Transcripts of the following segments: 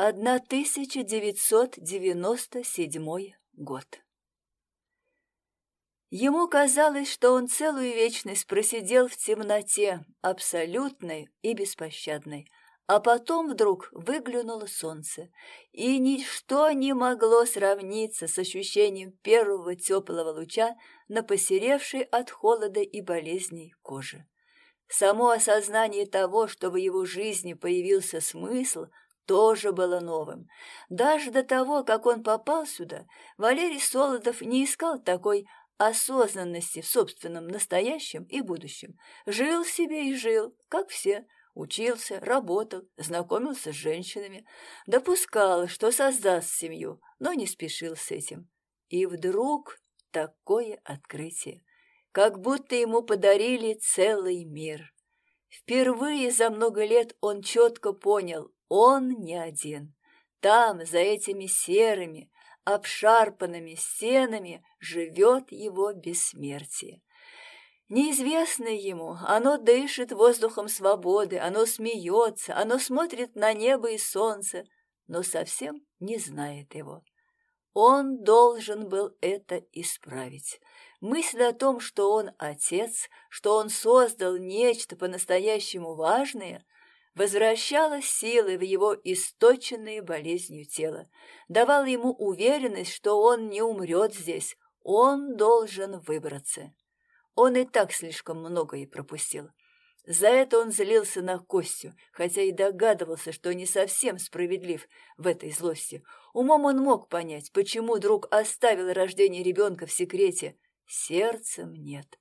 1997 год. Ему казалось, что он целую вечность просидел в темноте, абсолютной и беспощадной, а потом вдруг выглянуло солнце, и ничто не могло сравниться с ощущением первого теплого луча на посеревшей от холода и болезней коже. Само осознание того, что в его жизни появился смысл, тоже было новым. Даже до того, как он попал сюда, Валерий Солодов не искал такой осознанности в собственном настоящем и будущем. Жил себе и жил, как все, учился, работал, знакомился с женщинами, допускал, что создаст семью, но не спешил с этим. И вдруг такое открытие, как будто ему подарили целый мир. Впервые за много лет он четко понял, он не один. Там, за этими серыми, обшарпанными стенами, живет его бессмертие. Неизвестное ему, оно дышит воздухом свободы, оно смеется, оно смотрит на небо и солнце, но совсем не знает его. Он должен был это исправить. Мысль о том, что он отец, что он создал нечто по-настоящему важное, возвращала силы в его источенное болезнью тело, давала ему уверенность, что он не умрет здесь, он должен выбраться. Он и так слишком многое пропустил. За это он злился на Костю, хотя и догадывался, что не совсем справедлив в этой злости. Умом он мог понять, почему друг оставил рождение ребенка в секрете. Сердцем нет.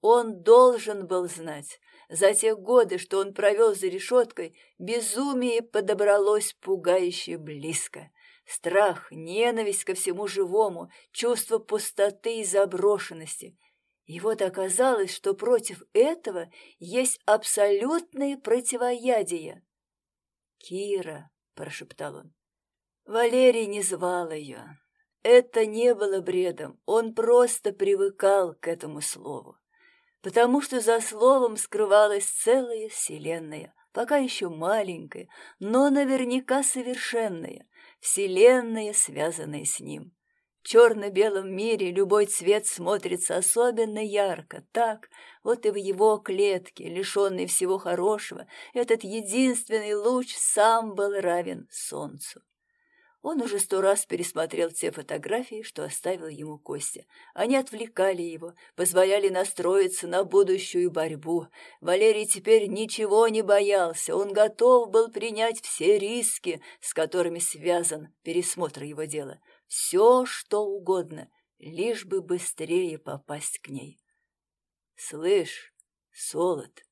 Он должен был знать. За те годы, что он провел за решеткой, безумие подобралось пугающе близко. Страх, ненависть ко всему живому, чувство пустоты и заброшенности. И вот оказалось, что против этого есть абсолютное противоядие. «Кира», — прошептал он. Валерий не звал ее. Это не было бредом, он просто привыкал к этому слову потому что за словом скрывалась целая вселенная, пока еще маленькая, но наверняка совершенная, вселенная, связанная с ним. В черно-белом мире любой цвет смотрится особенно ярко, так, вот и в его клетке, лишенной всего хорошего, этот единственный луч сам был равен солнцу. Он уже сто раз пересмотрел те фотографии, что оставил ему Костя. Они отвлекали его, позволяли настроиться на будущую борьбу. Валерий теперь ничего не боялся, он готов был принять все риски, с которыми связан пересмотр его дела. Все, что угодно, лишь бы быстрее попасть к ней. «Слышь, Солод!»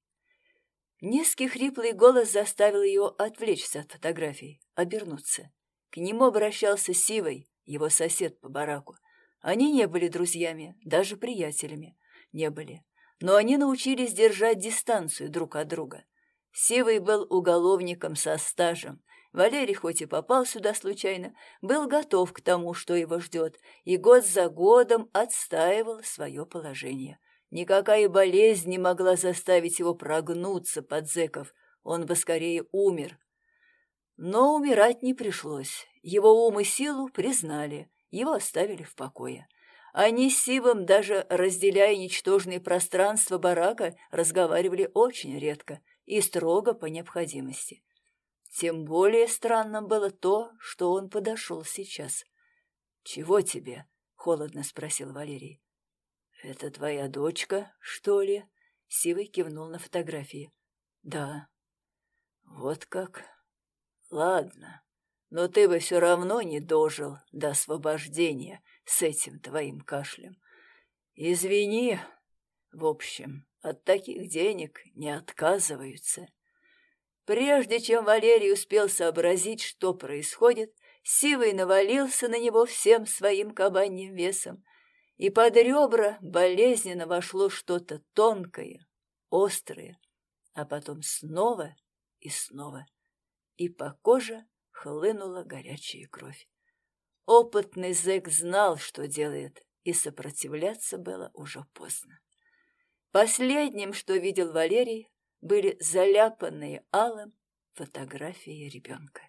Низкий хриплый голос заставил ее отвлечься от фотографий, обернуться. К нему обращался Сивой, его сосед по бараку. Они не были друзьями, даже приятелями не были. Но они научились держать дистанцию друг от друга. Сивый был уголовником со стажем. Валерий, хоть и попал сюда случайно, был готов к тому, что его ждет, и год за годом отстаивал свое положение. Никакая болезнь не могла заставить его прогнуться под зэков. Он бы скорее умер, но умирать не пришлось. Его ум и силу признали, его оставили в покое. Они с Сивом, даже разделяя ничтожные пространства барака, разговаривали очень редко и строго по необходимости. Тем более странным было то, что он подошел сейчас. «Чего тебе?» — холодно спросил Валерий. «Это твоя дочка, что ли?» — Сивый кивнул на фотографии. «Да». «Вот как?» Ладно, но ты бы все равно не дожил до освобождения с этим твоим кашлем. Извини, в общем, от таких денег не отказываются. Прежде чем Валерий успел сообразить, что происходит, Сивый навалился на него всем своим кабаньим весом, и под ребра болезненно вошло что-то тонкое, острое, а потом снова и снова и по коже хлынула горячая кровь. Опытный зэк знал, что делает, и сопротивляться было уже поздно. Последним, что видел Валерий, были заляпанные алым фотографии ребенка.